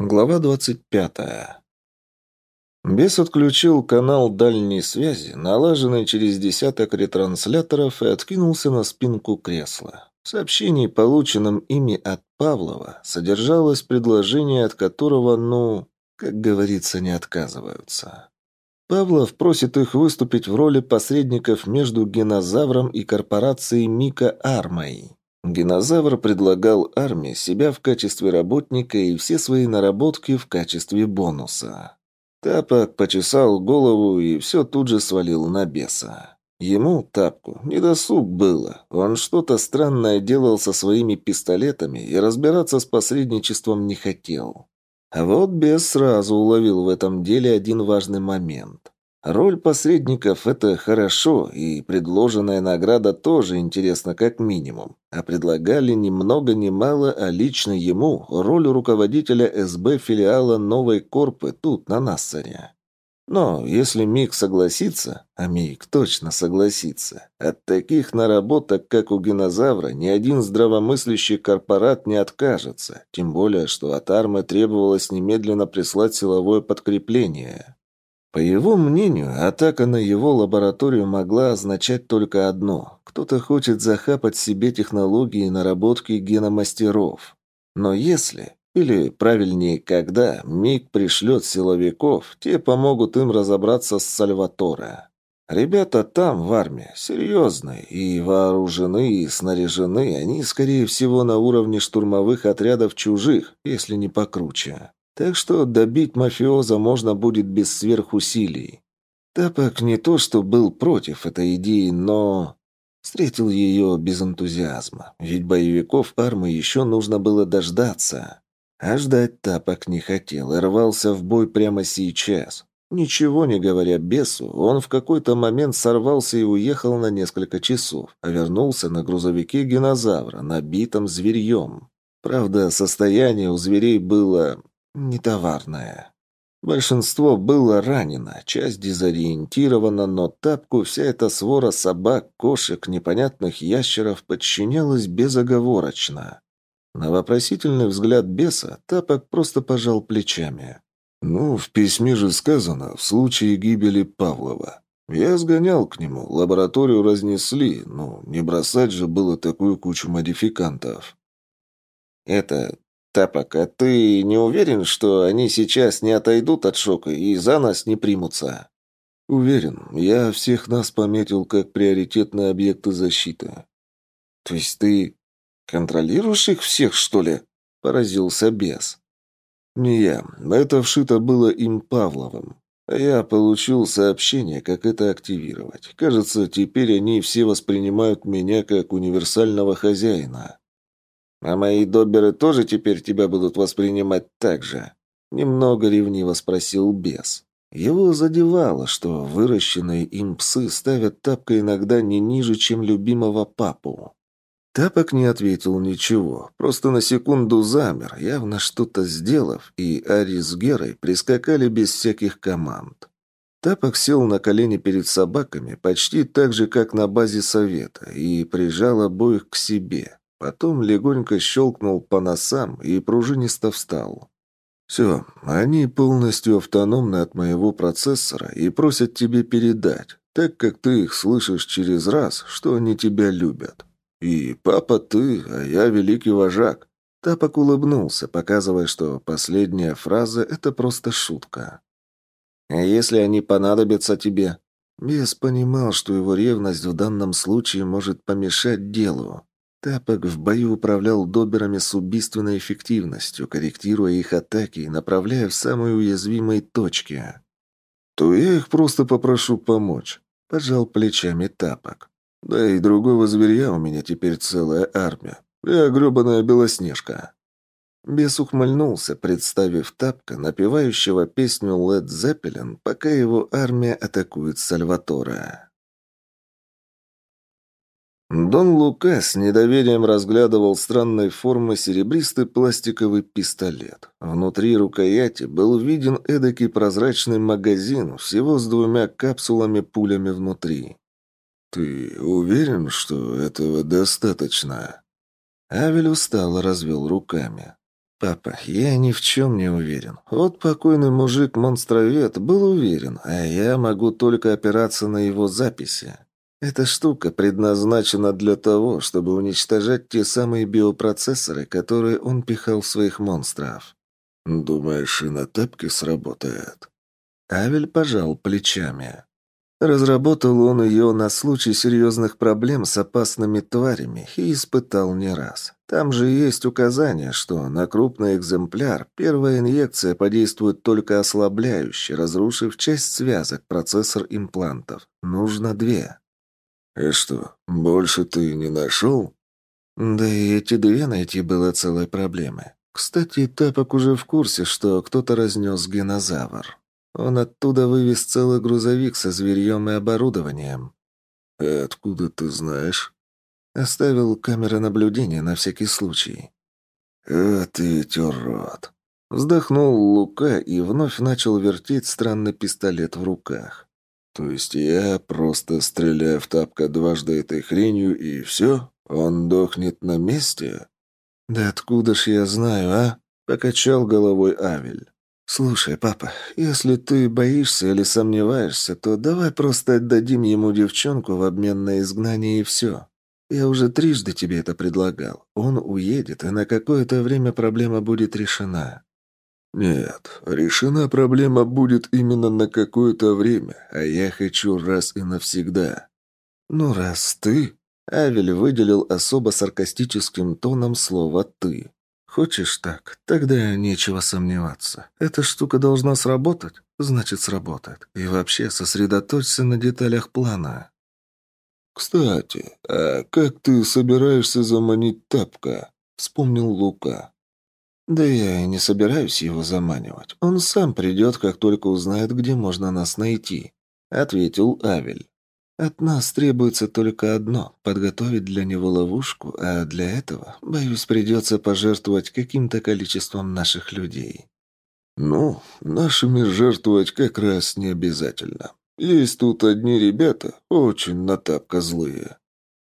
Глава 25. Бес отключил канал дальней связи, налаженный через десяток ретрансляторов, и откинулся на спинку кресла. В сообщении, полученном ими от Павлова, содержалось предложение, от которого, ну, как говорится, не отказываются. Павлов просит их выступить в роли посредников между генозавром и корпорацией Мика Армой. Генозавр предлагал армии себя в качестве работника и все свои наработки в качестве бонуса. Тапок почесал голову и все тут же свалил на беса. Ему, Тапку, недосуг было. Он что-то странное делал со своими пистолетами и разбираться с посредничеством не хотел. А вот бес сразу уловил в этом деле один важный момент. Роль посредников – это хорошо, и предложенная награда тоже интересна как минимум. А предлагали ни много ни мало, а лично ему роль руководителя СБ филиала новой корпы тут, на Нассаре. Но если Мик согласится, а Мик точно согласится, от таких наработок, как у динозавра, ни один здравомыслящий корпорат не откажется, тем более, что от армы требовалось немедленно прислать силовое подкрепление. По его мнению, атака на его лабораторию могла означать только одно. Кто-то хочет захапать себе технологии наработки геномастеров. Но если, или правильнее, когда, МИГ пришлет силовиков, те помогут им разобраться с Сальваторе. Ребята там, в армии, серьезные, и вооружены, и снаряжены, они, скорее всего, на уровне штурмовых отрядов чужих, если не покруче. Так что добить мафиоза можно будет без сверхусилий. Тапок не то что был против этой идеи, но... Встретил ее без энтузиазма, ведь боевиков армы еще нужно было дождаться. А ждать Тапок не хотел и рвался в бой прямо сейчас. Ничего не говоря бесу, он в какой-то момент сорвался и уехал на несколько часов, а вернулся на грузовике динозавра, набитом зверьем. Правда, состояние у зверей было нетоварная. Большинство было ранено, часть дезориентирована, но тапку вся эта свора собак, кошек, непонятных ящеров подчинялась безоговорочно. На вопросительный взгляд беса тапок просто пожал плечами. «Ну, в письме же сказано, в случае гибели Павлова. Я сгонял к нему, лабораторию разнесли, ну, не бросать же было такую кучу модификантов». «Это Тапок, а ты не уверен, что они сейчас не отойдут от шока и за нас не примутся?» «Уверен. Я всех нас пометил как приоритетные объекты защиты». «То есть ты контролируешь их всех, что ли?» – поразился бес. «Не я. Это вшито было им Павловым. А я получил сообщение, как это активировать. Кажется, теперь они все воспринимают меня как универсального хозяина». А мои доберы тоже теперь тебя будут воспринимать так же?» Немного ревниво спросил бес. Его задевало, что выращенные им псы ставят тапка иногда не ниже, чем любимого папу. Тапок не ответил ничего, просто на секунду замер, явно что-то сделав, и Ари с Герой прискакали без всяких команд. Тапок сел на колени перед собаками, почти так же, как на базе совета, и прижал обоих к себе. Потом легонько щелкнул по носам и пружинисто встал. «Все, они полностью автономны от моего процессора и просят тебе передать, так как ты их слышишь через раз, что они тебя любят. И папа ты, а я великий вожак». Тапок улыбнулся, показывая, что последняя фраза — это просто шутка. «А если они понадобятся тебе?» Бес понимал, что его ревность в данном случае может помешать делу. Тапок в бою управлял доберами с убийственной эффективностью, корректируя их атаки и направляя в самые уязвимые точки. «То я их просто попрошу помочь», — пожал плечами Тапок. «Да и другого зверя у меня теперь целая армия. Я гребаная белоснежка». Бес ухмыльнулся, представив Тапка, напевающего песню «Лед Зеппелин», пока его армия атакует Сальватора. Дон Лука с недоверием разглядывал странной формы серебристый пластиковый пистолет. Внутри рукояти был виден эдакий прозрачный магазин, всего с двумя капсулами-пулями внутри. «Ты уверен, что этого достаточно?» Авель устало развел руками. «Папа, я ни в чем не уверен. Вот покойный мужик-монстровед был уверен, а я могу только опираться на его записи. Эта штука предназначена для того, чтобы уничтожать те самые биопроцессоры, которые он пихал в своих монстров». «Думаешь, и на тапке сработает?» Авель пожал плечами. Разработал он ее на случай серьезных проблем с опасными тварями и испытал не раз. Там же есть указание, что на крупный экземпляр первая инъекция подействует только ослабляюще, разрушив часть связок процессор имплантов. Нужно две. «И что, больше ты не нашел?» «Да и эти две найти было целой проблемой. Кстати, Тапок уже в курсе, что кто-то разнес генозавр». Он оттуда вывез целый грузовик со зверьем и оборудованием. «А откуда ты знаешь?» Оставил камеры наблюдения на всякий случай. «А ты ведь урод!» Вздохнул Лука и вновь начал вертеть странный пистолет в руках. «То есть я просто стреляю в тапка дважды этой хренью и все? Он дохнет на месте?» «Да откуда ж я знаю, а?» — покачал головой Авель. «Слушай, папа, если ты боишься или сомневаешься, то давай просто отдадим ему девчонку в обмен на изгнание и все. Я уже трижды тебе это предлагал. Он уедет, и на какое-то время проблема будет решена». «Нет, решена проблема будет именно на какое-то время, а я хочу раз и навсегда». «Ну, раз ты...» Авель выделил особо саркастическим тоном слово «ты». Хочешь так? Тогда нечего сомневаться. Эта штука должна сработать? Значит, сработает. И вообще сосредоточься на деталях плана. «Кстати, а как ты собираешься заманить Тапка?» — вспомнил Лука. «Да я и не собираюсь его заманивать. Он сам придет, как только узнает, где можно нас найти», — ответил Авель. От нас требуется только одно — подготовить для него ловушку, а для этого, боюсь, придется пожертвовать каким-то количеством наших людей. Ну, нашими жертвовать как раз не обязательно. Есть тут одни ребята, очень натапка злые.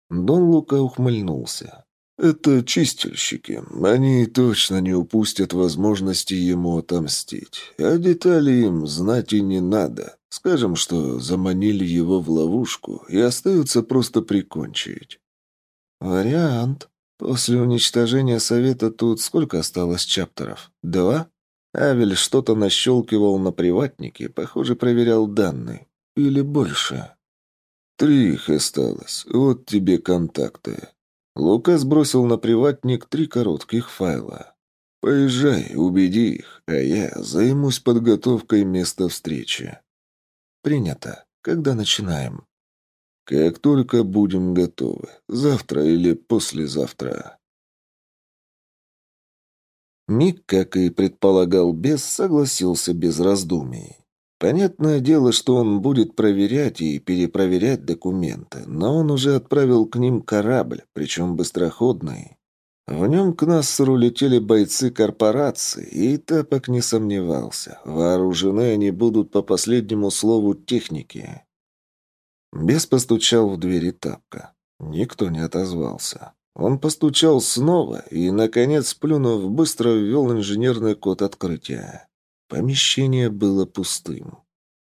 Дон Лука ухмыльнулся. Это чистильщики. Они точно не упустят возможности ему отомстить. А детали им знать и не надо. Скажем, что заманили его в ловушку и остается просто прикончить. Вариант. После уничтожения совета тут сколько осталось чаптеров? Два? Авель что-то нащелкивал на приватнике, похоже, проверял данные. Или больше? Три их осталось. Вот тебе контакты. Лука сбросил на приватник три коротких файла. «Поезжай, убеди их, а я займусь подготовкой места встречи». «Принято. Когда начинаем?» «Как только будем готовы. Завтра или послезавтра». Мик, как и предполагал Бес, согласился без раздумий. Понятное дело, что он будет проверять и перепроверять документы, но он уже отправил к ним корабль, причем быстроходный. В нем к нас улетели бойцы корпорации, и Тапок не сомневался. Вооружены они будут по последнему слову техники. Бес постучал в двери Тапка. Никто не отозвался. Он постучал снова и, наконец, плюнув, быстро ввел инженерный код открытия. Помещение было пустым.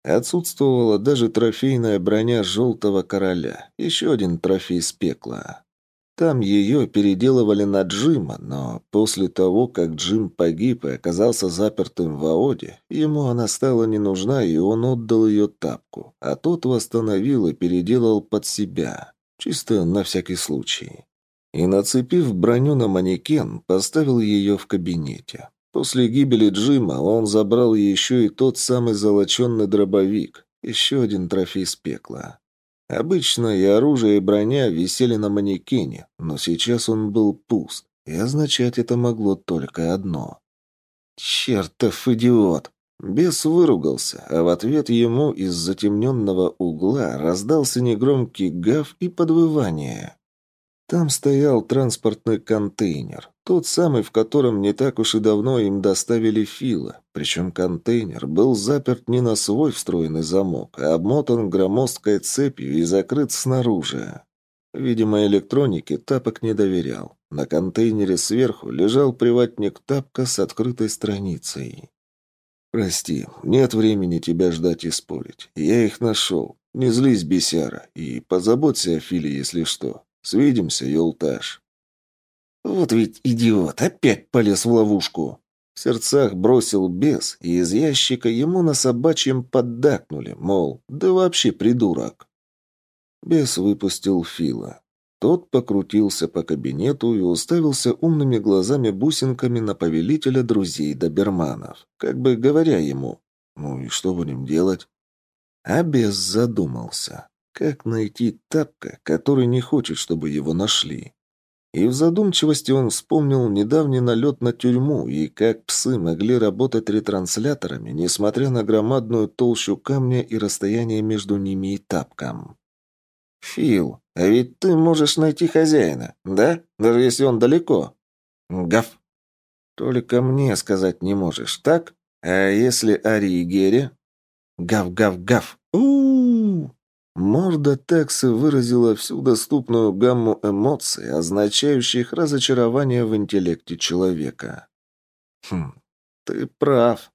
Отсутствовала даже трофейная броня Желтого Короля, еще один трофей с пекла. Там ее переделывали на Джима, но после того, как Джим погиб и оказался запертым в Аоде, ему она стала не нужна, и он отдал ее тапку, а тот восстановил и переделал под себя, чисто на всякий случай. И, нацепив броню на манекен, поставил ее в кабинете. После гибели Джима он забрал еще и тот самый золоченный дробовик, еще один трофей с пекла. Обычно и оружие, и броня висели на манекене, но сейчас он был пуст, и означать это могло только одно. «Чертов идиот!» Бес выругался, а в ответ ему из затемненного угла раздался негромкий гав и подвывание. Там стоял транспортный контейнер, тот самый, в котором не так уж и давно им доставили Фила. Причем контейнер был заперт не на свой встроенный замок, а обмотан громоздкой цепью и закрыт снаружи. Видимо, электронике тапок не доверял. На контейнере сверху лежал приватник тапка с открытой страницей. «Прости, нет времени тебя ждать и спорить. Я их нашел. Не злись, бесяра, и позаботься о Филе, если что. Свидимся, Юлташ». «Вот ведь идиот, опять полез в ловушку!» В сердцах бросил бес, и из ящика ему на собачьем поддакнули, мол, да вообще придурок. Бес выпустил Фила. Тот покрутился по кабинету и уставился умными глазами-бусинками на повелителя друзей доберманов, как бы говоря ему «Ну и что будем делать?» А бес задумался, как найти тапка, который не хочет, чтобы его нашли. И в задумчивости он вспомнил недавний налет на тюрьму и как псы могли работать ретрансляторами, несмотря на громадную толщу камня и расстояние между ними и тапком. «Фил, а ведь ты можешь найти хозяина, да? Даже если он далеко». «Гав». «Только мне сказать не можешь, так? А если Ари и Герри?» «Гав-гав-гав». у Морда Текса выразила всю доступную гамму эмоций, означающих разочарование в интеллекте человека. «Хм, ты прав.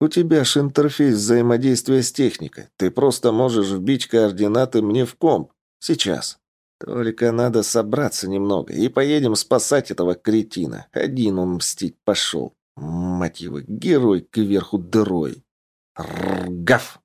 У тебя ж интерфейс взаимодействия с техникой. Ты просто можешь вбить координаты мне в комп. Сейчас. Только надо собраться немного, и поедем спасать этого кретина. Один он мстить пошел. Мать его, герой кверху дырой. Ргав!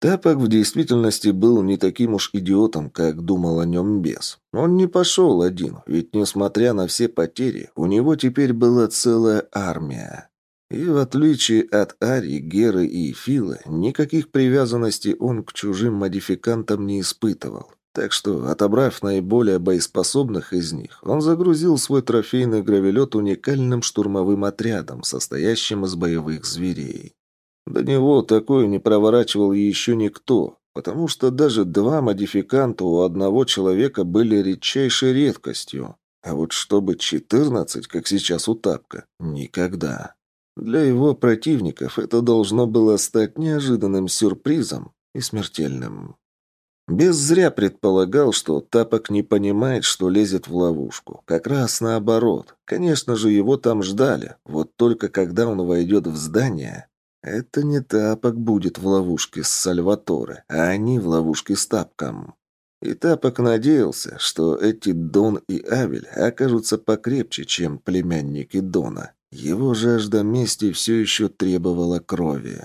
Тапок в действительности был не таким уж идиотом, как думал о нем бес. Он не пошел один, ведь, несмотря на все потери, у него теперь была целая армия. И в отличие от Ари, Геры и Фила, никаких привязанностей он к чужим модификантам не испытывал. Так что, отобрав наиболее боеспособных из них, он загрузил свой трофейный гравелет уникальным штурмовым отрядом, состоящим из боевых зверей. До него такое не проворачивал еще никто, потому что даже два модификанта у одного человека были редчайшей редкостью. А вот чтобы четырнадцать, как сейчас у Тапка, никогда. Для его противников это должно было стать неожиданным сюрпризом и смертельным. Без зря предполагал, что Тапок не понимает, что лезет в ловушку. Как раз наоборот. Конечно же, его там ждали. Вот только когда он войдет в здание... Это не Тапок будет в ловушке с Сальваторе, а они в ловушке с Тапком. И Тапок надеялся, что эти Дон и Авель окажутся покрепче, чем племянники Дона. Его жажда мести все еще требовала крови.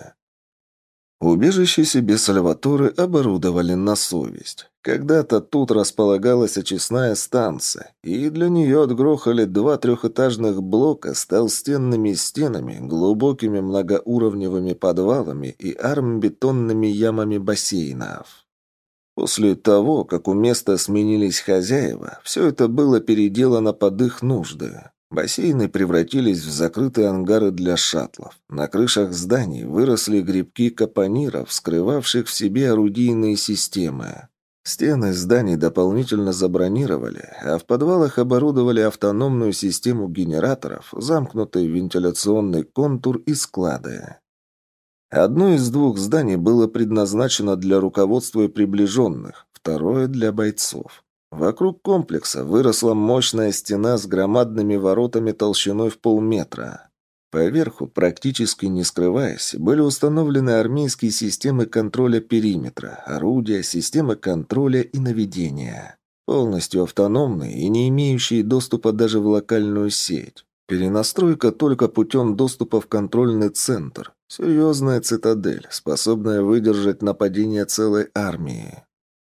Убежище себе Сальваторы оборудовали на совесть. Когда-то тут располагалась очистная станция, и для нее отгрохали два трехэтажных блока с толстенными стенами, глубокими многоуровневыми подвалами и армбетонными ямами бассейнов. После того, как у места сменились хозяева, все это было переделано под их нужды. Бассейны превратились в закрытые ангары для шаттлов. На крышах зданий выросли грибки капониров, скрывавших в себе орудийные системы. Стены зданий дополнительно забронировали, а в подвалах оборудовали автономную систему генераторов, замкнутый вентиляционный контур и склады. Одно из двух зданий было предназначено для руководства и приближенных, второе – для бойцов. Вокруг комплекса выросла мощная стена с громадными воротами толщиной в полметра. Поверху, практически не скрываясь, были установлены армейские системы контроля периметра, орудия, системы контроля и наведения. Полностью автономные и не имеющие доступа даже в локальную сеть. Перенастройка только путем доступа в контрольный центр. Серьезная цитадель, способная выдержать нападение целой армии.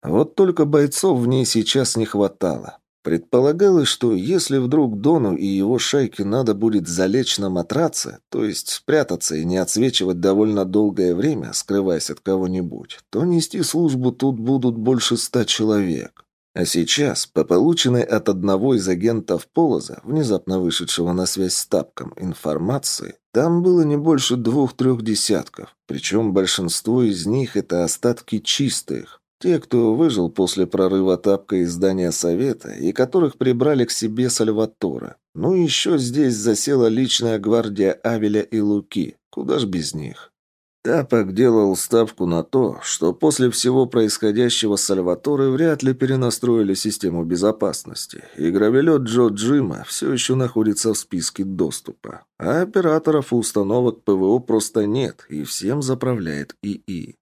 Вот только бойцов в ней сейчас не хватало. Предполагалось, что если вдруг Дону и его шайке надо будет залечь на матраце, то есть спрятаться и не отсвечивать довольно долгое время, скрываясь от кого-нибудь, то нести службу тут будут больше ста человек. А сейчас, по полученной от одного из агентов Полоза, внезапно вышедшего на связь с Тапком, информации, там было не больше двух-трех десятков, причем большинство из них это остатки чистых. Те, кто выжил после прорыва тапка из здания Совета и которых прибрали к себе Сальватора. Ну и еще здесь засела личная гвардия Авеля и Луки. Куда ж без них? Тапок делал ставку на то, что после всего происходящего с Сальваторе вряд ли перенастроили систему безопасности, и гравелет Джо Джима все еще находится в списке доступа. А операторов и установок ПВО просто нет, и всем заправляет ИИ.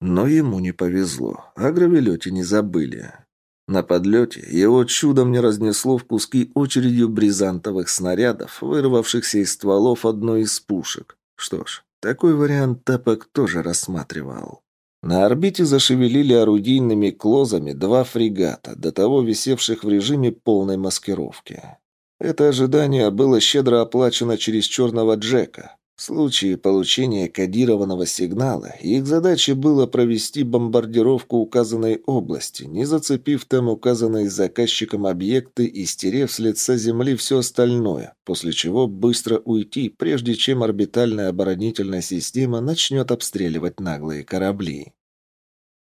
Но ему не повезло, о гравелете не забыли. На подлете его чудом не разнесло в куски очередью бризантовых снарядов, вырвавшихся из стволов одной из пушек. Что ж, такой вариант Тапок тоже рассматривал. На орбите зашевелили орудийными клозами два фрегата, до того висевших в режиме полной маскировки. Это ожидание было щедро оплачено через черного Джека. В случае получения кодированного сигнала их задачей было провести бомбардировку указанной области, не зацепив там указанные заказчиком объекты и стерев с лица земли все остальное, после чего быстро уйти, прежде чем орбитальная оборонительная система начнет обстреливать наглые корабли.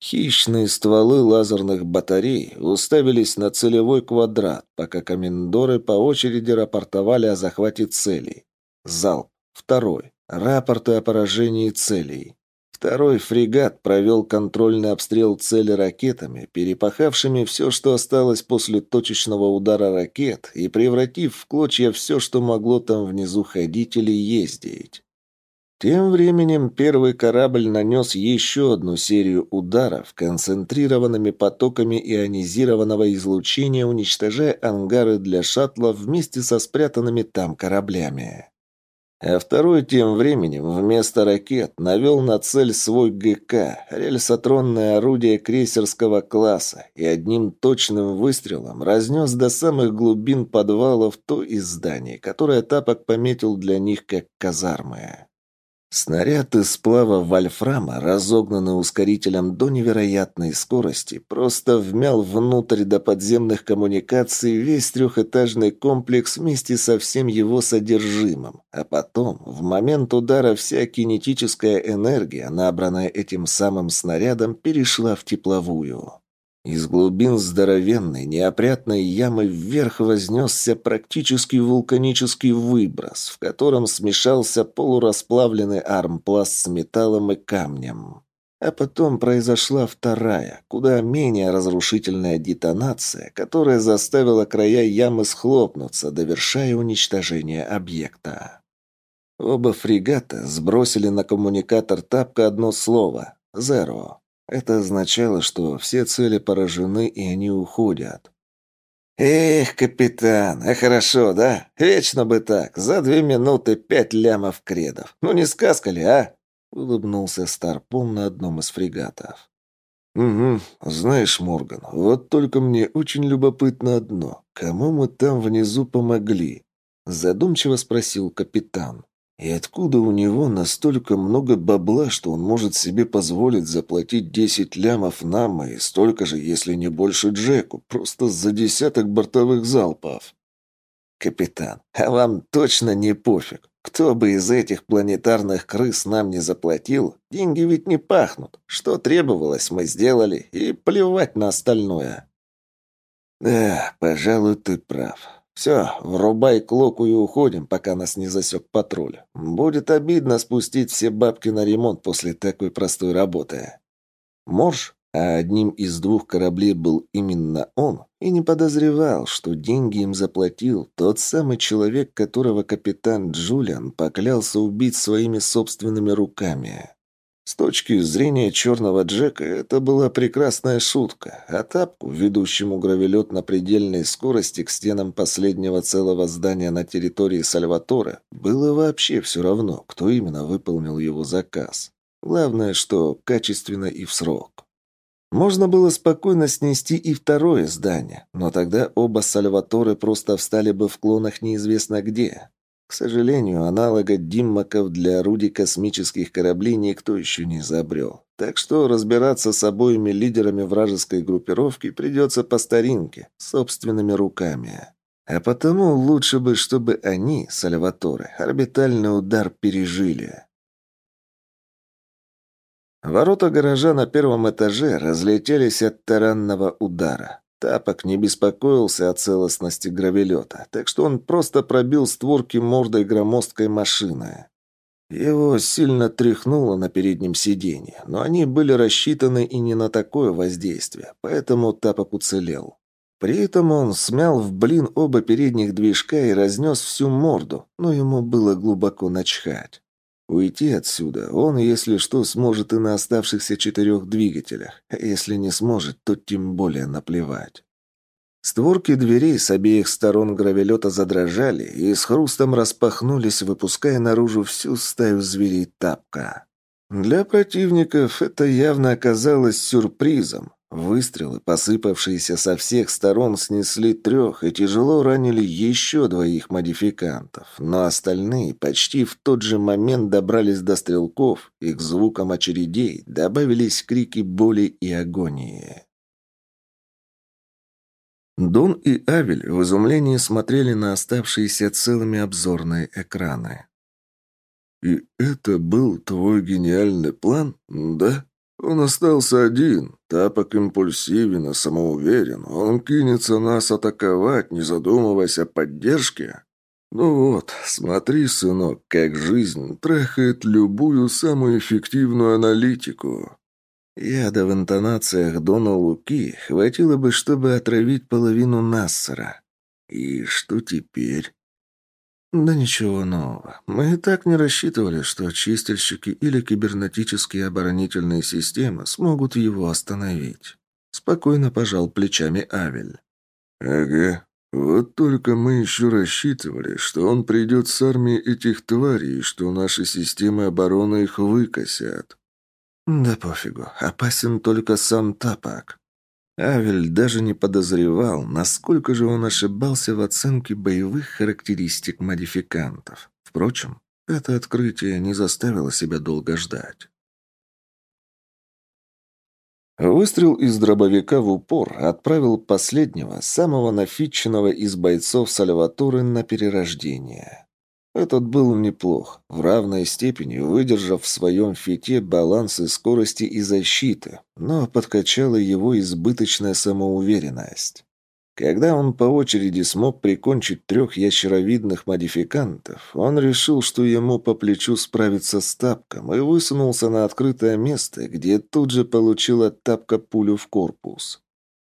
Хищные стволы лазерных батарей уставились на целевой квадрат, пока комендоры по очереди рапортовали о захвате целей. Залп. Второй. Рапорты о поражении целей. Второй фрегат провел контрольный обстрел цели ракетами, перепахавшими все, что осталось после точечного удара ракет, и превратив в клочья все, что могло там внизу ходить или ездить. Тем временем первый корабль нанес еще одну серию ударов концентрированными потоками ионизированного излучения, уничтожая ангары для шаттлов вместе со спрятанными там кораблями. А второй тем временем вместо ракет навел на цель свой ГК, рельсотронное орудие крейсерского класса, и одним точным выстрелом разнес до самых глубин подвалов то из зданий, которое Тапок пометил для них как казармы. Снаряд из сплава вольфрама, разогнанный ускорителем до невероятной скорости, просто вмял внутрь до подземных коммуникаций весь трехэтажный комплекс вместе со всем его содержимым. А потом, в момент удара, вся кинетическая энергия, набранная этим самым снарядом, перешла в тепловую. Из глубин здоровенной, неопрятной ямы вверх вознесся практически вулканический выброс, в котором смешался полурасплавленный армпласт с металлом и камнем. А потом произошла вторая, куда менее разрушительная детонация, которая заставила края ямы схлопнуться, довершая уничтожение объекта. Оба фрегата сбросили на коммуникатор тапка одно слово «Зеро». Это означало, что все цели поражены и они уходят. «Эх, капитан, а хорошо, да? Вечно бы так. За две минуты пять лямов кредов. Ну не сказка ли, а?» Улыбнулся Старпом на одном из фрегатов. «Угу. Знаешь, Морган, вот только мне очень любопытно одно. Кому мы там внизу помогли?» Задумчиво спросил капитан. И откуда у него настолько много бабла, что он может себе позволить заплатить 10 лямов нам и столько же, если не больше Джеку, просто за десяток бортовых залпов? Капитан, а вам точно не пофиг. Кто бы из этих планетарных крыс нам не заплатил, деньги ведь не пахнут. Что требовалось, мы сделали, и плевать на остальное. Да, пожалуй, ты прав. «Все, врубай клоку и уходим, пока нас не засек патруль. Будет обидно спустить все бабки на ремонт после такой простой работы». Морж, а одним из двух кораблей был именно он, и не подозревал, что деньги им заплатил тот самый человек, которого капитан Джулиан поклялся убить своими собственными руками. С точки зрения черного Джека это была прекрасная шутка, а тапку, ведущему гравелет на предельной скорости к стенам последнего целого здания на территории Сальватора, было вообще все равно, кто именно выполнил его заказ. Главное, что качественно и в срок. Можно было спокойно снести и второе здание, но тогда оба Сальваторы просто встали бы в клонах неизвестно где. К сожалению, аналога диммаков для орудий космических кораблей никто еще не изобрел. Так что разбираться с обоими лидерами вражеской группировки придется по старинке, собственными руками. А потому лучше бы, чтобы они, Сальваторы, орбитальный удар пережили. Ворота гаража на первом этаже разлетелись от таранного удара. Тапок не беспокоился о целостности гравелета, так что он просто пробил створки мордой громоздкой машины. Его сильно тряхнуло на переднем сиденье, но они были рассчитаны и не на такое воздействие, поэтому тапок уцелел. При этом он смял в блин оба передних движка и разнес всю морду, но ему было глубоко начхать. Уйти отсюда он, если что, сможет и на оставшихся четырех двигателях, если не сможет, то тем более наплевать. Створки дверей с обеих сторон гравелета задрожали и с хрустом распахнулись, выпуская наружу всю стаю зверей тапка. Для противников это явно оказалось сюрпризом. Выстрелы, посыпавшиеся со всех сторон, снесли трех и тяжело ранили еще двоих модификантов, но остальные почти в тот же момент добрались до стрелков, и к звукам очередей добавились крики боли и агонии. Дон и Авель в изумлении смотрели на оставшиеся целыми обзорные экраны. «И это был твой гениальный план, да? Он остался один, тапок импульсивен и самоуверен. Он кинется нас атаковать, не задумываясь о поддержке?» «Ну вот, смотри, сынок, как жизнь трахает любую самую эффективную аналитику. Яда в интонациях Дона Луки хватило бы, чтобы отравить половину Нассера. И что теперь? Да ничего нового. Мы и так не рассчитывали, что чистильщики или кибернетические оборонительные системы смогут его остановить. Спокойно пожал плечами Авель. Ага. Вот только мы еще рассчитывали, что он придет с армией этих тварей, и что наши системы обороны их выкосят. Да пофигу, опасен только сам Тапак. Авель даже не подозревал, насколько же он ошибался в оценке боевых характеристик модификантов. Впрочем, это открытие не заставило себя долго ждать. Выстрел из дробовика в упор отправил последнего, самого нафитченного из бойцов Сальваторы на перерождение. Этот был неплох, в равной степени выдержав в своем фите балансы скорости и защиты, но подкачала его избыточная самоуверенность. Когда он по очереди смог прикончить трех ящеровидных модификантов, он решил, что ему по плечу справиться с тапком, и высунулся на открытое место, где тут же получил от тапка пулю в корпус.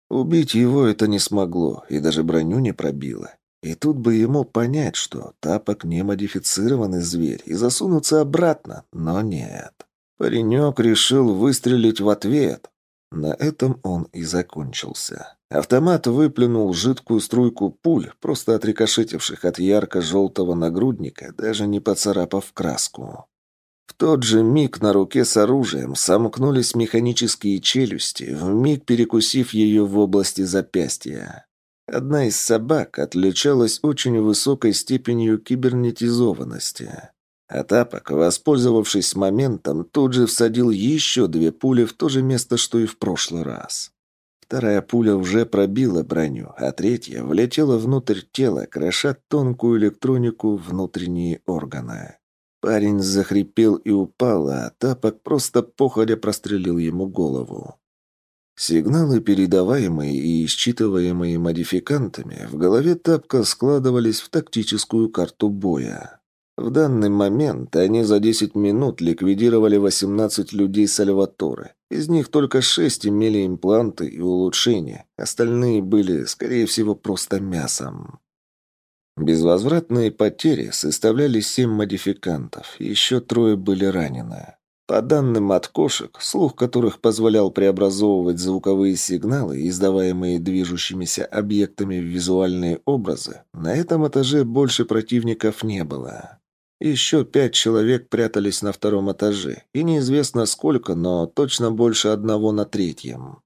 Убить его это не смогло, и даже броню не пробило. И тут бы ему понять, что тапок не модифицированный зверь, и засунуться обратно, но нет. Паренек решил выстрелить в ответ. На этом он и закончился. Автомат выплюнул жидкую струйку пуль, просто отрикошетивших от ярко-желтого нагрудника, даже не поцарапав краску. В тот же миг на руке с оружием сомкнулись механические челюсти, вмиг перекусив ее в области запястья. Одна из собак отличалась очень высокой степенью кибернетизованности. А Тапок, воспользовавшись моментом, тут же всадил еще две пули в то же место, что и в прошлый раз. Вторая пуля уже пробила броню, а третья влетела внутрь тела, кроша тонкую электронику внутренние органы. Парень захрипел и упал, а Тапок просто походя прострелил ему голову. Сигналы, передаваемые и считываемые модификантами, в голове Тапка складывались в тактическую карту боя. В данный момент они за 10 минут ликвидировали 18 людей Сальваторы. Из них только 6 имели импланты и улучшения. Остальные были, скорее всего, просто мясом. Безвозвратные потери составляли 7 модификантов, еще трое были ранены. По данным от кошек, слух которых позволял преобразовывать звуковые сигналы, издаваемые движущимися объектами в визуальные образы, на этом этаже больше противников не было. Еще пять человек прятались на втором этаже, и неизвестно сколько, но точно больше одного на третьем.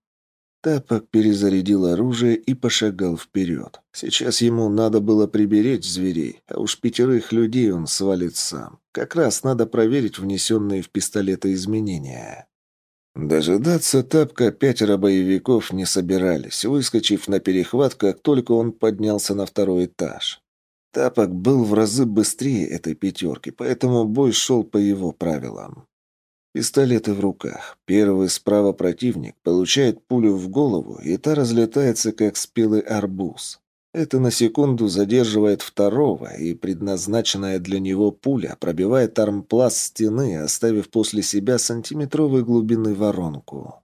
Тапок перезарядил оружие и пошагал вперед. Сейчас ему надо было приберечь зверей, а уж пятерых людей он свалит сам. Как раз надо проверить внесенные в пистолеты изменения. Дожидаться Тапка пятеро боевиков не собирались, выскочив на перехват, как только он поднялся на второй этаж. Тапок был в разы быстрее этой пятерки, поэтому бой шел по его правилам. Пистолеты в руках. Первый справа противник получает пулю в голову, и та разлетается, как спелый арбуз. Это на секунду задерживает второго, и предназначенная для него пуля пробивает армпласт стены, оставив после себя сантиметровой глубины воронку.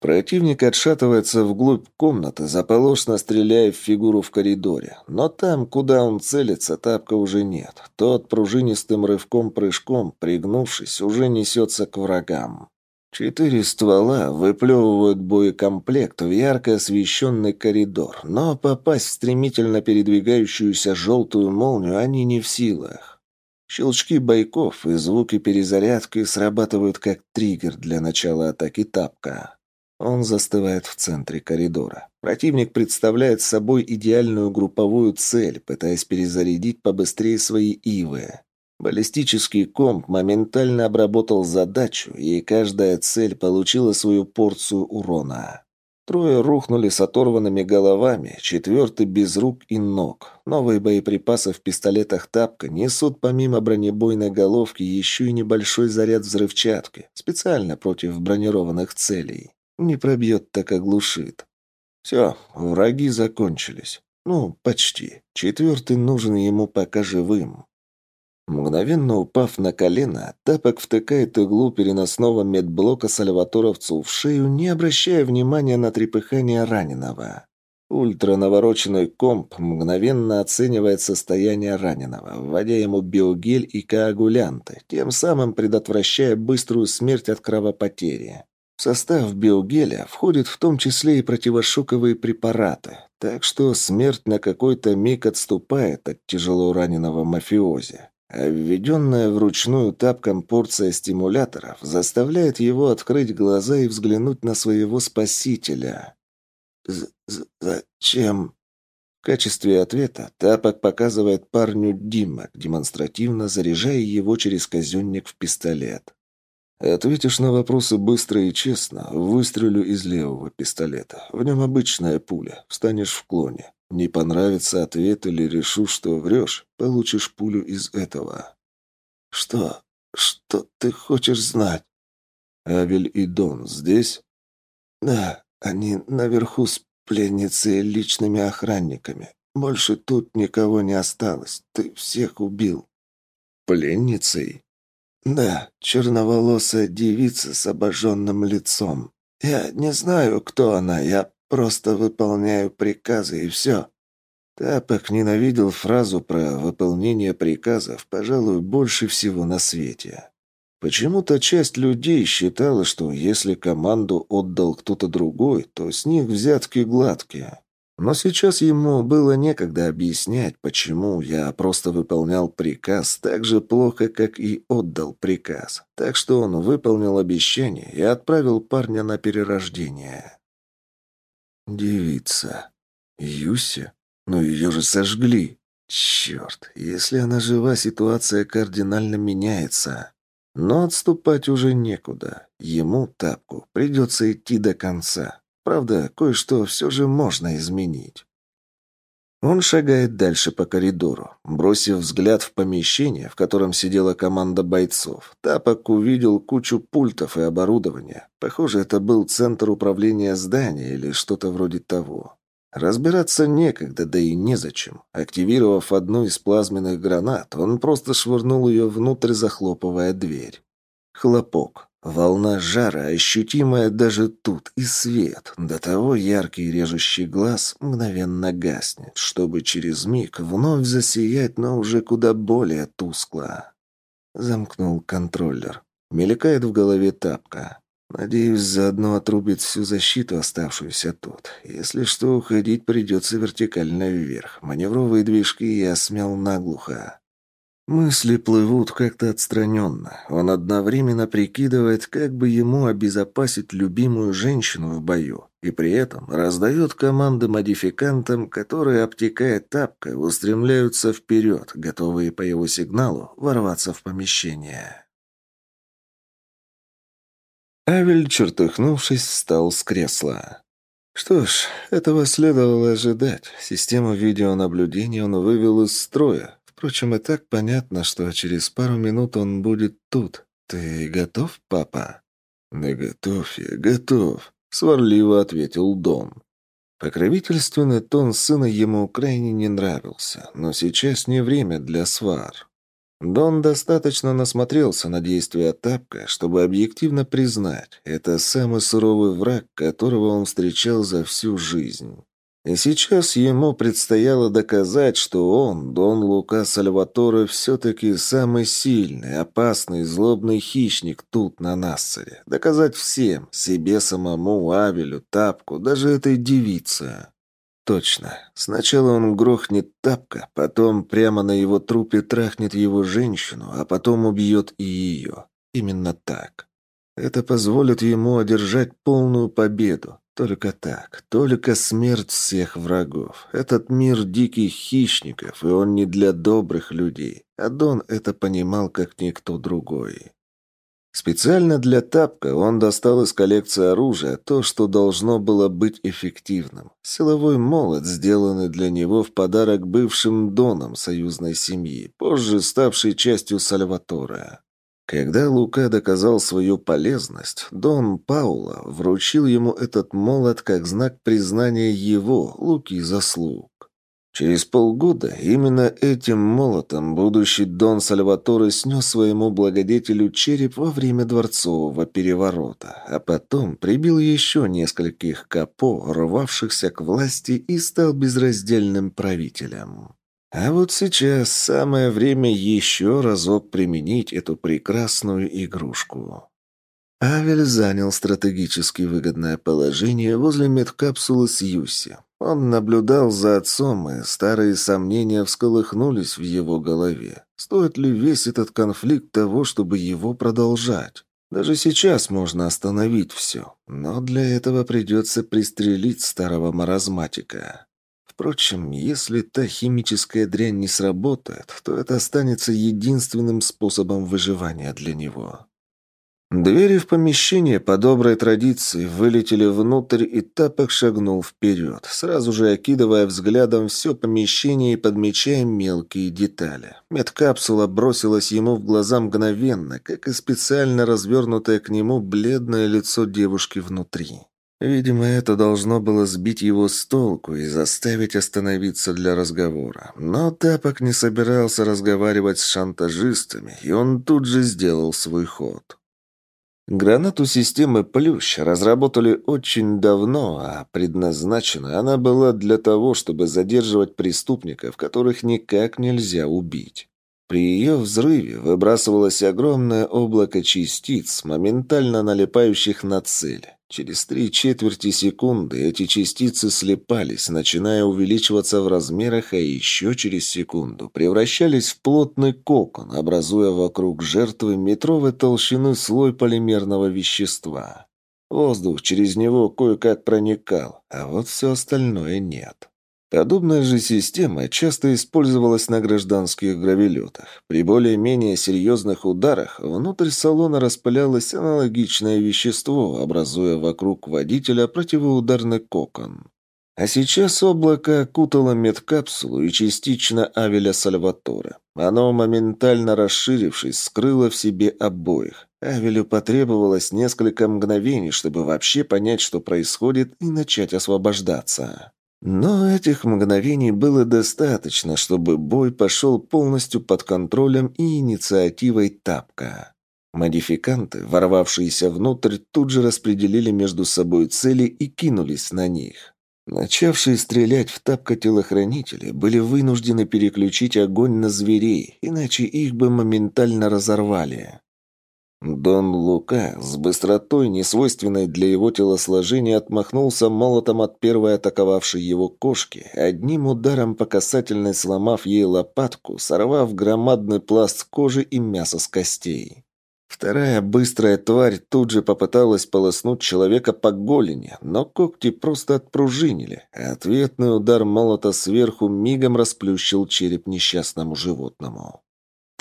Противник отшатывается вглубь комнаты, заполошно стреляя в фигуру в коридоре. Но там, куда он целится, тапка уже нет. Тот пружинистым рывком-прыжком, пригнувшись, уже несется к врагам. Четыре ствола выплевывают боекомплект в ярко освещенный коридор, но попасть в стремительно передвигающуюся желтую молнию они не в силах. Щелчки бойков и звуки перезарядки срабатывают как триггер для начала атаки тапка. Он застывает в центре коридора. Противник представляет собой идеальную групповую цель, пытаясь перезарядить побыстрее свои ивы. Баллистический комп моментально обработал задачу, и каждая цель получила свою порцию урона. Трое рухнули с оторванными головами, четвертый без рук и ног. Новые боеприпасы в пистолетах «Тапка» несут помимо бронебойной головки еще и небольшой заряд взрывчатки, специально против бронированных целей. Не пробьет, так оглушит. Все, враги закончились. Ну, почти. Четвертый нужен ему пока живым. Мгновенно упав на колено, Тапок втыкает иглу переносного медблока сальваторовцу в шею, не обращая внимания на трепыхание раненого. Ультранавороченный комп мгновенно оценивает состояние раненого, вводя ему биогель и коагулянты, тем самым предотвращая быструю смерть от кровопотери. В состав биогеля входит в том числе и противошоковые препараты, так что смерть на какой-то миг отступает от тяжело раненого мафиози. А введенная вручную тапком порция стимуляторов заставляет его открыть глаза и взглянуть на своего спасителя. «Зачем?» В качестве ответа тапок показывает парню Димок, демонстративно заряжая его через казенник в пистолет. Ответишь на вопросы быстро и честно, выстрелю из левого пистолета. В нем обычная пуля, встанешь в клоне. Не понравится ответ или решу, что врешь, получишь пулю из этого. Что? Что ты хочешь знать? Авель и Дон здесь? Да, они наверху с пленницей и личными охранниками. Больше тут никого не осталось. Ты всех убил. Пленницей? «Да, черноволосая девица с обожженным лицом. Я не знаю, кто она, я просто выполняю приказы и все». Тапок ненавидел фразу про выполнение приказов, пожалуй, больше всего на свете. Почему-то часть людей считала, что если команду отдал кто-то другой, то с них взятки гладкие. Но сейчас ему было некогда объяснять, почему я просто выполнял приказ так же плохо, как и отдал приказ. Так что он выполнил обещание и отправил парня на перерождение. Девица. Юся? Но ее же сожгли. Черт, если она жива, ситуация кардинально меняется. Но отступать уже некуда. Ему, тапку, придется идти до конца. Правда, кое-что все же можно изменить. Он шагает дальше по коридору. Бросив взгляд в помещение, в котором сидела команда бойцов, Тапок увидел кучу пультов и оборудования. Похоже, это был центр управления здания или что-то вроде того. Разбираться некогда, да и незачем. Активировав одну из плазменных гранат, он просто швырнул ее внутрь, захлопывая дверь. Хлопок. Волна жара, ощутимая даже тут, и свет, до того яркий режущий глаз, мгновенно гаснет, чтобы через миг вновь засиять, но уже куда более тускло. Замкнул контроллер. Мелькает в голове тапка. Надеюсь, заодно отрубит всю защиту, оставшуюся тут. Если что, уходить придется вертикально вверх. Маневровые движки я смел наглухо. Мысли плывут как-то отстраненно. Он одновременно прикидывает, как бы ему обезопасить любимую женщину в бою, и при этом раздает команды модификантам, которые, обтекая тапкой, устремляются вперед, готовые по его сигналу ворваться в помещение. Авель, чертыхнувшись, встал с кресла. Что ж, этого следовало ожидать. Систему видеонаблюдения он вывел из строя, Впрочем, и так понятно, что через пару минут он будет тут. Ты готов, папа?» «Да готов я, готов», — сварливо ответил Дон. Покровительственный тон сына ему крайне не нравился, но сейчас не время для свар. Дон достаточно насмотрелся на действия Тапка, чтобы объективно признать, это самый суровый враг, которого он встречал за всю жизнь. И сейчас ему предстояло доказать, что он, Дон Лука Сальваторе, все-таки самый сильный, опасный, злобный хищник тут, на Нассере. Доказать всем, себе самому, Авелю, Тапку, даже этой девице. Точно. Сначала он грохнет тапка, потом прямо на его трупе трахнет его женщину, а потом убьет и ее. Именно так. Это позволит ему одержать полную победу. Только так. Только смерть всех врагов. Этот мир диких хищников, и он не для добрых людей. А Дон это понимал, как никто другой. Специально для Тапка он достал из коллекции оружия то, что должно было быть эффективным. Силовой молот, сделанный для него в подарок бывшим донам союзной семьи, позже ставший частью Сальватора. Когда Лука доказал свою полезность, Дон Паула вручил ему этот молот как знак признания его, Луки, заслуг. Через полгода именно этим молотом будущий Дон Сальваторе снес своему благодетелю череп во время дворцового переворота, а потом прибил еще нескольких капо, рвавшихся к власти, и стал безраздельным правителем. А вот сейчас самое время еще разок применить эту прекрасную игрушку. Авель занял стратегически выгодное положение возле медкапсулы с Юси. Он наблюдал за отцом, и старые сомнения всколыхнулись в его голове. Стоит ли весь этот конфликт того, чтобы его продолжать? Даже сейчас можно остановить все, но для этого придется пристрелить старого маразматика. Впрочем, если та химическая дрянь не сработает, то это останется единственным способом выживания для него. Двери в помещение по доброй традиции вылетели внутрь, и Тапок шагнул вперед, сразу же окидывая взглядом все помещение и подмечая мелкие детали. Медкапсула бросилась ему в глаза мгновенно, как и специально развернутое к нему бледное лицо девушки внутри. Видимо, это должно было сбить его с толку и заставить остановиться для разговора. Но Тапок не собирался разговаривать с шантажистами, и он тут же сделал свой ход. Гранату системы «Плющ» разработали очень давно, а предназначена она была для того, чтобы задерживать преступников, которых никак нельзя убить. При ее взрыве выбрасывалось огромное облако частиц, моментально налипающих на цель. Через три четверти секунды эти частицы слепались, начиная увеличиваться в размерах, а еще через секунду превращались в плотный кокон, образуя вокруг жертвы метровой толщины слой полимерного вещества. Воздух через него кое-как проникал, а вот все остальное нет. Подобная же система часто использовалась на гражданских гравелетах. При более-менее серьезных ударах внутрь салона распылялось аналогичное вещество, образуя вокруг водителя противоударный кокон. А сейчас облако окутало медкапсулу и частично Авеля Сальваторе. Оно, моментально расширившись, скрыло в себе обоих. Авелю потребовалось несколько мгновений, чтобы вообще понять, что происходит, и начать освобождаться. Но этих мгновений было достаточно, чтобы бой пошел полностью под контролем и инициативой Тапка. Модификанты, ворвавшиеся внутрь, тут же распределили между собой цели и кинулись на них. Начавшие стрелять в тапка телохранители были вынуждены переключить огонь на зверей, иначе их бы моментально разорвали. Дон Лука с быстротой, несвойственной для его телосложения, отмахнулся молотом от первой атаковавшей его кошки, одним ударом по касательной сломав ей лопатку, сорвав громадный пласт кожи и мяса с костей. Вторая быстрая тварь тут же попыталась полоснуть человека по голени, но когти просто отпружинили, а ответный удар молота сверху мигом расплющил череп несчастному животному.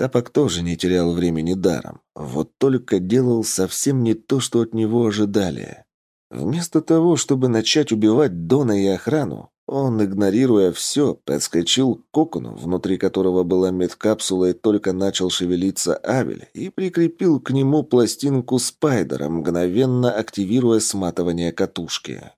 Тапок тоже не терял времени даром. Вот только делал совсем не то, что от него ожидали. Вместо того, чтобы начать убивать Дона и охрану, он, игнорируя все, подскочил к кокону, внутри которого была медкапсула, и только начал шевелиться Авель, и прикрепил к нему пластинку спайдера, мгновенно активируя сматывание катушки.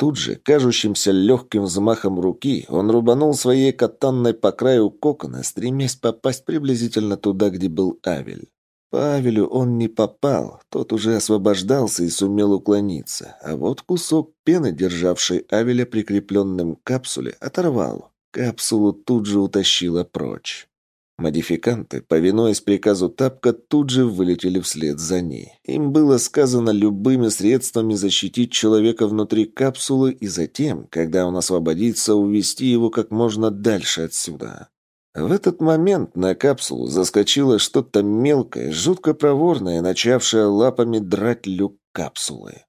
Тут же, кажущимся легким взмахом руки, он рубанул своей катанной по краю кокона, стремясь попасть приблизительно туда, где был Авель. По Авелю он не попал, тот уже освобождался и сумел уклониться, а вот кусок пены, державший Авеля прикрепленным к капсуле, оторвал. Капсулу тут же утащила прочь. Модификанты, повинуясь приказу Тапка, тут же вылетели вслед за ней. Им было сказано любыми средствами защитить человека внутри капсулы и затем, когда он освободится, увести его как можно дальше отсюда. В этот момент на капсулу заскочило что-то мелкое, жутко проворное, начавшее лапами драть люк капсулы.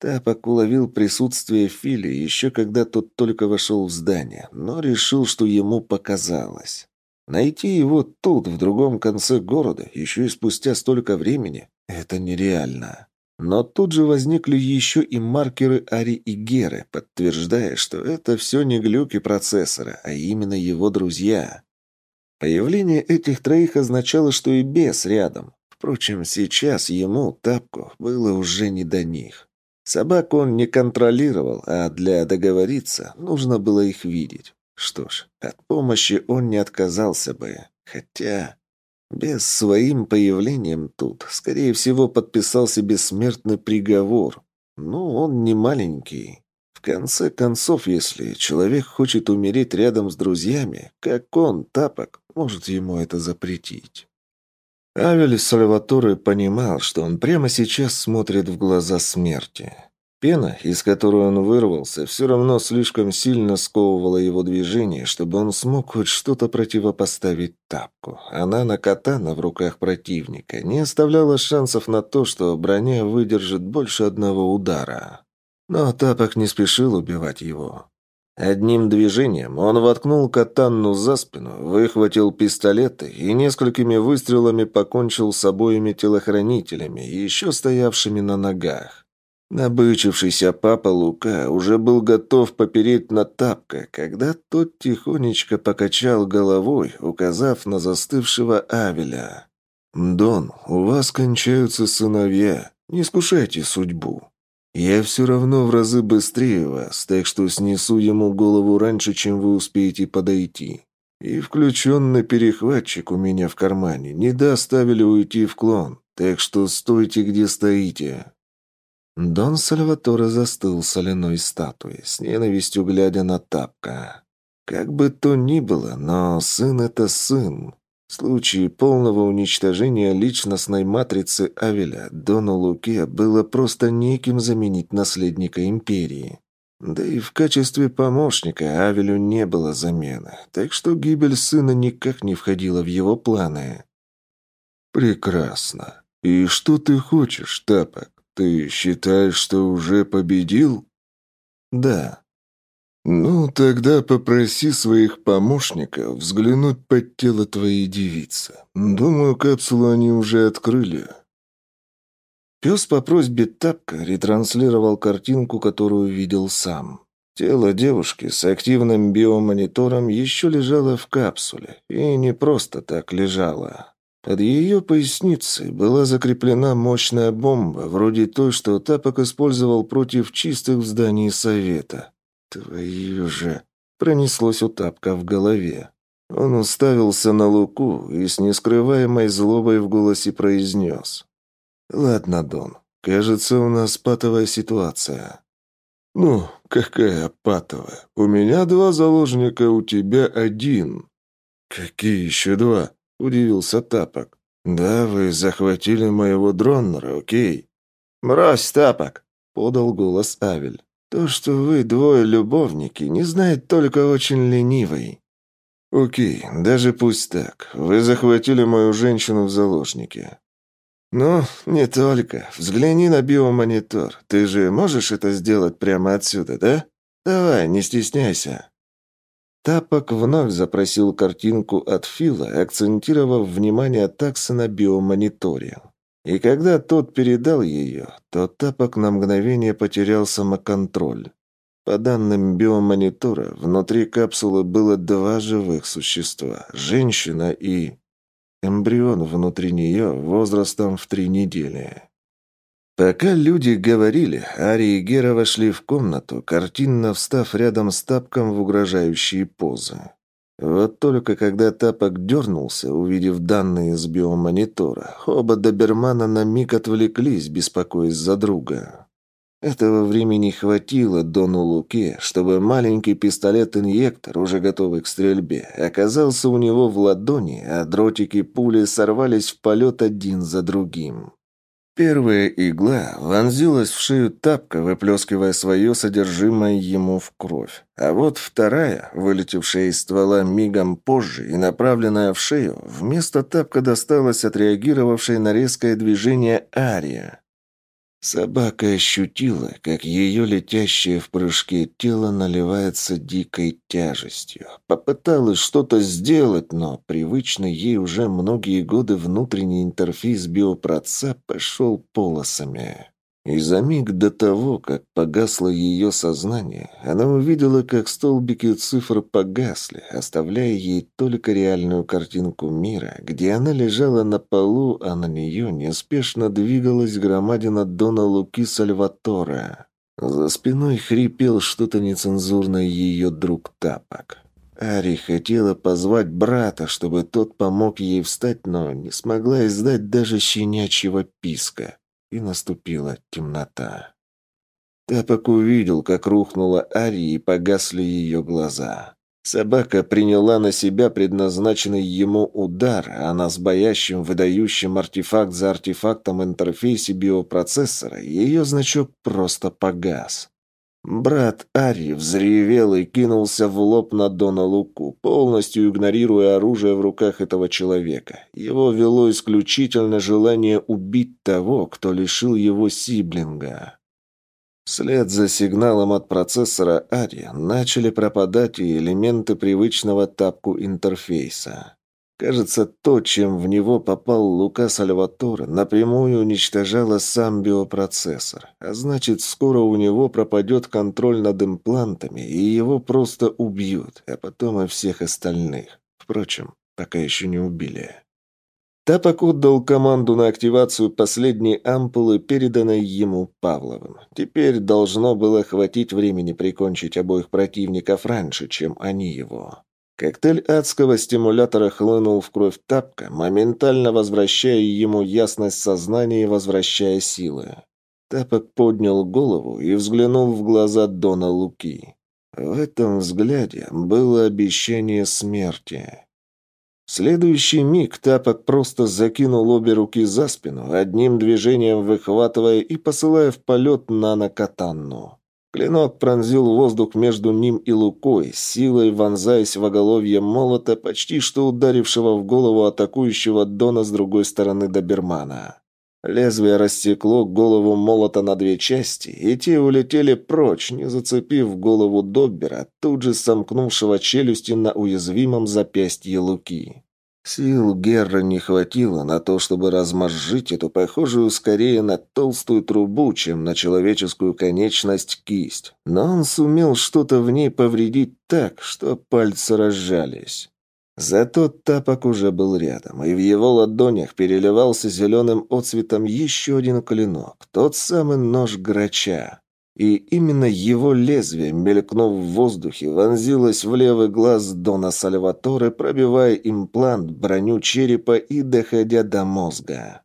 Тапок уловил присутствие Фили еще когда тот только вошел в здание, но решил, что ему показалось. Найти его тут, в другом конце города, еще и спустя столько времени, это нереально. Но тут же возникли еще и маркеры Ари и Геры, подтверждая, что это все не глюки процессора, а именно его друзья. Появление этих троих означало, что и бес рядом. Впрочем, сейчас ему, Тапку, было уже не до них. Собак он не контролировал, а для договориться нужно было их видеть. Что ж, от помощи он не отказался бы. Хотя... Без своим появлением тут, скорее всего, подписался бессмертный приговор. Ну, он не маленький. В конце концов, если человек хочет умереть рядом с друзьями, как он, Тапок, может ему это запретить? Авель Сальваторе понимал, что он прямо сейчас смотрит в глаза смерти. Пена, из которой он вырвался, все равно слишком сильно сковывала его движение, чтобы он смог хоть что-то противопоставить тапку. Она на катана в руках противника не оставляла шансов на то, что броня выдержит больше одного удара. Но тапок не спешил убивать его. Одним движением он воткнул катанну за спину, выхватил пистолеты и несколькими выстрелами покончил с обоими телохранителями, еще стоявшими на ногах. Набычившийся папа Лука уже был готов попереть на тапка, когда тот тихонечко покачал головой, указав на застывшего Авеля. «Дон, у вас кончаются сыновья. Не искушайте судьбу. Я все равно в разы быстрее вас, так что снесу ему голову раньше, чем вы успеете подойти. И включенный перехватчик у меня в кармане не даст Авелю уйти в клон, так что стойте, где стоите». Дон Сальваторе застыл соляной статуей, с ненавистью глядя на тапка. Как бы то ни было, но сын — это сын. В случае полного уничтожения личностной матрицы Авеля Дону Луке было просто неким заменить наследника империи. Да и в качестве помощника Авелю не было замены, так что гибель сына никак не входила в его планы. «Прекрасно. И что ты хочешь, Тапок?» «Ты считаешь, что уже победил?» «Да». «Ну, тогда попроси своих помощников взглянуть под тело твоей девицы. Думаю, капсулу они уже открыли». Пес по просьбе Тапка ретранслировал картинку, которую видел сам. Тело девушки с активным биомонитором еще лежало в капсуле. И не просто так лежало. Под ее поясницей была закреплена мощная бомба, вроде той, что Тапок использовал против чистых в здании Совета. «Твою же!» — пронеслось у Тапка в голове. Он уставился на Луку и с нескрываемой злобой в голосе произнес. «Ладно, Дон, кажется, у нас патовая ситуация». «Ну, какая патовая? У меня два заложника, у тебя один». «Какие еще два?» — удивился Тапок. «Да, вы захватили моего дроннера, окей?» «Брось, Тапок!» — подал голос Авель. «То, что вы двое любовники, не знает только очень ленивый». «Окей, даже пусть так. Вы захватили мою женщину в заложники». «Ну, не только. Взгляни на биомонитор. Ты же можешь это сделать прямо отсюда, да? Давай, не стесняйся». Тапок вновь запросил картинку от Фила, акцентировав внимание такса на биомониторе. И когда тот передал ее, то Тапок на мгновение потерял самоконтроль. По данным биомонитора, внутри капсулы было два живых существа – женщина и... эмбрион внутри нее возрастом в три недели. Пока люди говорили, Ари и Гера вошли в комнату, картинно встав рядом с тапком в угрожающие позы. Вот только когда тапок дернулся, увидев данные с биомонитора, оба добермана на миг отвлеклись, беспокоясь за друга. Этого времени хватило Дону Луке, чтобы маленький пистолет-инъектор, уже готовый к стрельбе, оказался у него в ладони, а дротики пули сорвались в полет один за другим. Первая игла вонзилась в шею тапка, выплескивая свое содержимое ему в кровь. А вот вторая, вылетевшая из ствола мигом позже и направленная в шею, вместо тапка досталась отреагировавшей на резкое движение Ария. Собака ощутила, как ее летящее в прыжке тело наливается дикой тяжестью. Попыталась что-то сделать, но привычный ей уже многие годы внутренний интерфейс биопроца пошел полосами. И за миг до того, как погасло ее сознание, она увидела, как столбики цифр погасли, оставляя ей только реальную картинку мира, где она лежала на полу, а на нее неспешно двигалась громадина Дона Луки Сальватора. За спиной хрипел что-то нецензурное ее друг Тапок. Ари хотела позвать брата, чтобы тот помог ей встать, но не смогла издать даже щенячьего писка и наступила темнота. Тапок увидел, как рухнула Ари и погасли ее глаза. Собака приняла на себя предназначенный ему удар, а она с боящим, выдающим артефакт за артефактом интерфейсе биопроцессора, ее значок просто погас. Брат Ари взревел и кинулся в лоб на Дона Луку, полностью игнорируя оружие в руках этого человека. Его вело исключительно желание убить того, кто лишил его сиблинга. Вслед за сигналом от процессора Ари начали пропадать и элементы привычного тапку интерфейса. Кажется, то, чем в него попал Лука Сальваторе, напрямую уничтожало сам биопроцессор. А значит, скоро у него пропадет контроль над имплантами, и его просто убьют, а потом и всех остальных. Впрочем, пока еще не убили. Тапок отдал команду на активацию последней ампулы, переданной ему Павловым. Теперь должно было хватить времени прикончить обоих противников раньше, чем они его. Коктейль адского стимулятора хлынул в кровь тапка, моментально возвращая ему ясность сознания и возвращая силы. Тапок поднял голову и взглянул в глаза Дона Луки. В этом взгляде было обещание смерти. В следующий миг Тапок просто закинул обе руки за спину, одним движением выхватывая и посылая в полет нано-катанну. Клинок пронзил воздух между ним и Лукой, силой вонзаясь в оголовье молота, почти что ударившего в голову атакующего Дона с другой стороны добермана. Лезвие рассекло голову молота на две части, и те улетели прочь, не зацепив голову Доббера, тут же сомкнувшего челюсти на уязвимом запястье Луки. Сил Герра не хватило на то, чтобы размозжить эту похожую скорее на толстую трубу, чем на человеческую конечность кисть. Но он сумел что-то в ней повредить так, что пальцы разжались. Зато тапок уже был рядом, и в его ладонях переливался зеленым отцветом еще один клинок, тот самый нож грача. И именно его лезвие, мелькнув в воздухе, вонзилось в левый глаз Дона Сальваторе, пробивая имплант, броню черепа и доходя до мозга.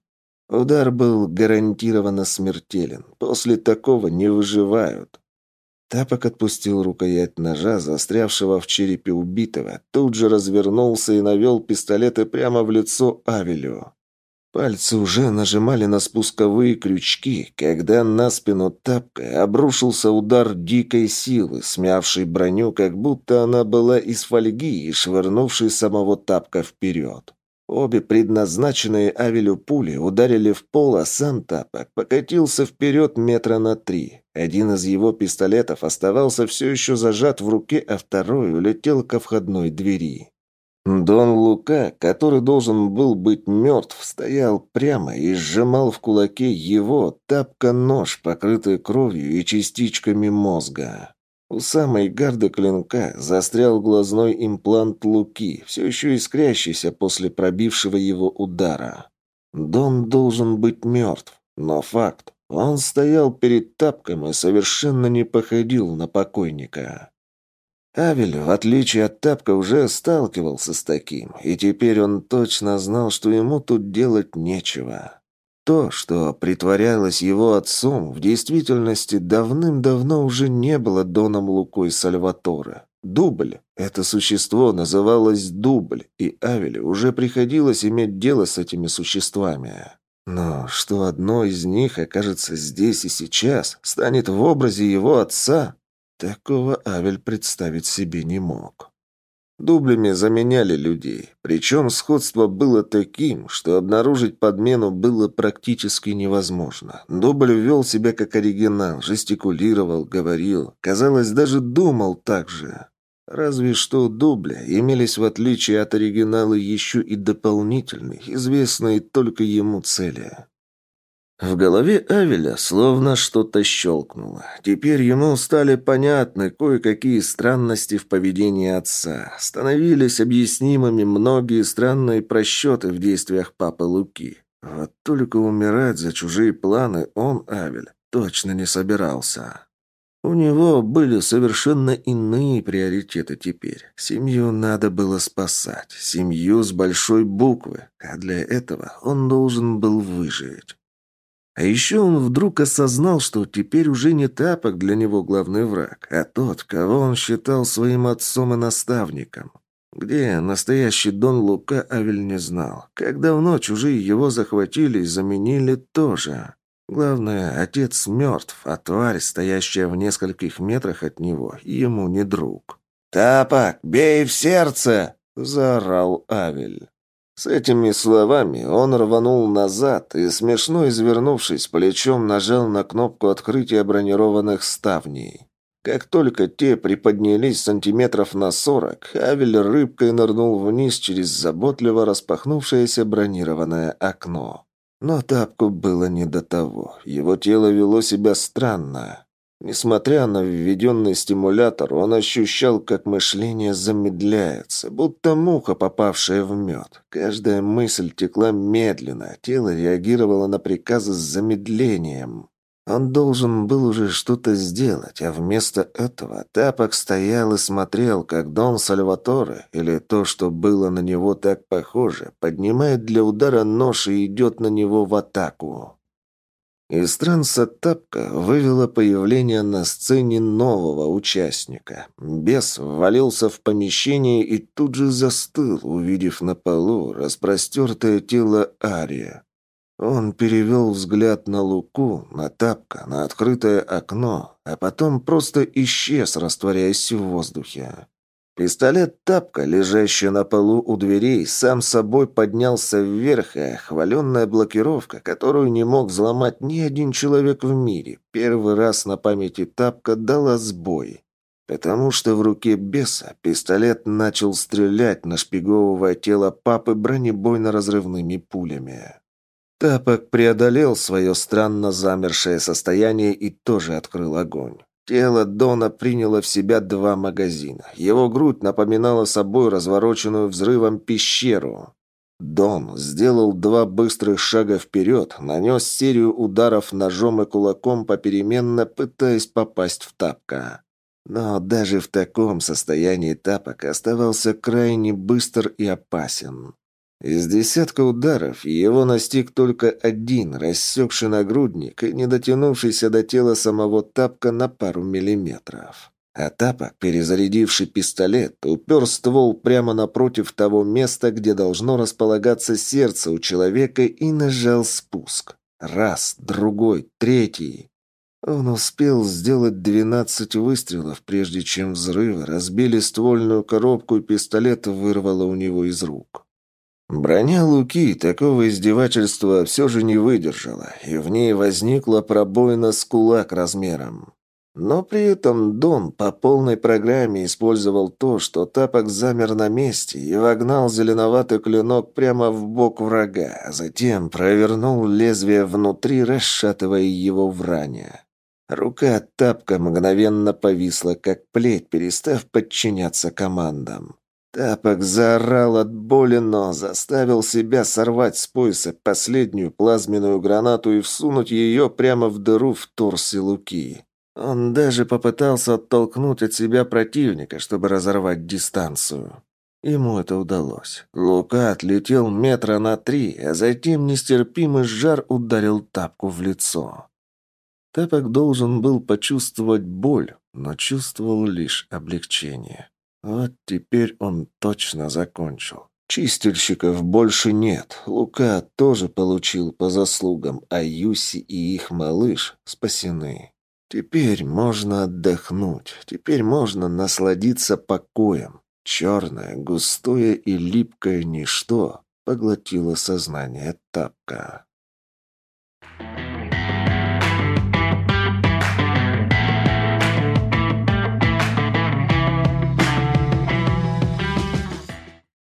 Удар был гарантированно смертелен. После такого не выживают. Тапок отпустил рукоять ножа, застрявшего в черепе убитого, тут же развернулся и навел пистолеты прямо в лицо Авелю. Пальцы уже нажимали на спусковые крючки, когда на спину тапка обрушился удар дикой силы, смявший броню, как будто она была из фольги и швырнувший самого тапка вперед. Обе предназначенные Авелю пули ударили в пол, а сам тапок покатился вперед метра на три. Один из его пистолетов оставался все еще зажат в руке, а второй улетел ко входной двери. Дон Лука, который должен был быть мертв, стоял прямо и сжимал в кулаке его тапка-нож, покрытый кровью и частичками мозга. У самой гарды клинка застрял глазной имплант Луки, все еще искрящийся после пробившего его удара. Дон должен быть мертв, но факт Он стоял перед тапком и совершенно не походил на покойника. Авель, в отличие от Тапка, уже сталкивался с таким, и теперь он точно знал, что ему тут делать нечего. То, что притворялось его отцом, в действительности давным-давно уже не было Доном Лукой Сальваторе. Дубль. Это существо называлось Дубль, и Авелю уже приходилось иметь дело с этими существами. Но что одно из них окажется здесь и сейчас, станет в образе его отца, Такого Авель представить себе не мог. Дублями заменяли людей, причем сходство было таким, что обнаружить подмену было практически невозможно. Дубль вел себя как оригинал, жестикулировал, говорил, казалось, даже думал так же. Разве что дубля имелись, в отличие от оригинала, еще и дополнительные, известные только ему цели. В голове Авеля словно что-то щелкнуло. Теперь ему стали понятны кое-какие странности в поведении отца. Становились объяснимыми многие странные просчеты в действиях папы Луки. Вот только умирать за чужие планы он, Авель, точно не собирался. У него были совершенно иные приоритеты теперь. Семью надо было спасать. Семью с большой буквы. А для этого он должен был выжить. А еще он вдруг осознал, что теперь уже не Тапок для него главный враг, а тот, кого он считал своим отцом и наставником. Где настоящий Дон Лука Авель не знал. Как давно чужие его захватили и заменили тоже. Главное, отец мертв, а тварь, стоящая в нескольких метрах от него, ему не друг. «Тапок, бей в сердце!» – заорал Авель. С этими словами он рванул назад и, смешно извернувшись, плечом нажал на кнопку открытия бронированных ставней. Как только те приподнялись сантиметров на сорок, Авель рыбкой нырнул вниз через заботливо распахнувшееся бронированное окно. Но тапку было не до того. Его тело вело себя странно. Несмотря на введенный стимулятор, он ощущал, как мышление замедляется, будто муха, попавшая в мед. Каждая мысль текла медленно, тело реагировало на приказы с замедлением. Он должен был уже что-то сделать, а вместо этого Тапок стоял и смотрел, как Дон Сальваторе, или то, что было на него так похоже, поднимает для удара нож и идет на него в атаку. Из транса тапка вывело появление на сцене нового участника. Бес ввалился в помещение и тут же застыл, увидев на полу распростертое тело Ария. Он перевел взгляд на Луку, на тапка, на открытое окно, а потом просто исчез, растворяясь в воздухе. Пистолет-тапка, лежащий на полу у дверей, сам собой поднялся вверх, а хваленная блокировка, которую не мог взломать ни один человек в мире, первый раз на памяти тапка дала сбой. Потому что в руке беса пистолет начал стрелять, нашпиговывая тело папы бронебойно-разрывными пулями. Тапок преодолел свое странно замершее состояние и тоже открыл огонь. Тело Дона приняло в себя два магазина. Его грудь напоминала собой развороченную взрывом пещеру. Дон сделал два быстрых шага вперед, нанес серию ударов ножом и кулаком попеременно, пытаясь попасть в тапка. Но даже в таком состоянии тапок оставался крайне быстр и опасен. Из десятка ударов его настиг только один, рассекший нагрудник и не дотянувшийся до тела самого тапка на пару миллиметров. А тапок, перезарядивший пистолет, упер ствол прямо напротив того места, где должно располагаться сердце у человека, и нажал спуск. Раз, другой, третий. Он успел сделать двенадцать выстрелов, прежде чем взрывы разбили ствольную коробку, и пистолет вырвало у него из рук. Броня Луки такого издевательства все же не выдержала, и в ней возникла пробоина с кулак размером. Но при этом Дон по полной программе использовал то, что тапок замер на месте и вогнал зеленоватый клинок прямо в бок врага, а затем провернул лезвие внутри, расшатывая его в ране. Рука тапка мгновенно повисла, как плеть, перестав подчиняться командам. Тапок заорал от боли, но заставил себя сорвать с пояса последнюю плазменную гранату и всунуть ее прямо в дыру в торсе Луки. Он даже попытался оттолкнуть от себя противника, чтобы разорвать дистанцию. Ему это удалось. Лука отлетел метра на три, а затем нестерпимый жар ударил тапку в лицо. Тапок должен был почувствовать боль, но чувствовал лишь облегчение. Вот теперь он точно закончил. Чистильщиков больше нет. Лука тоже получил по заслугам, а Юси и их малыш спасены. Теперь можно отдохнуть. Теперь можно насладиться покоем. Черное, густое и липкое ничто поглотило сознание тапка.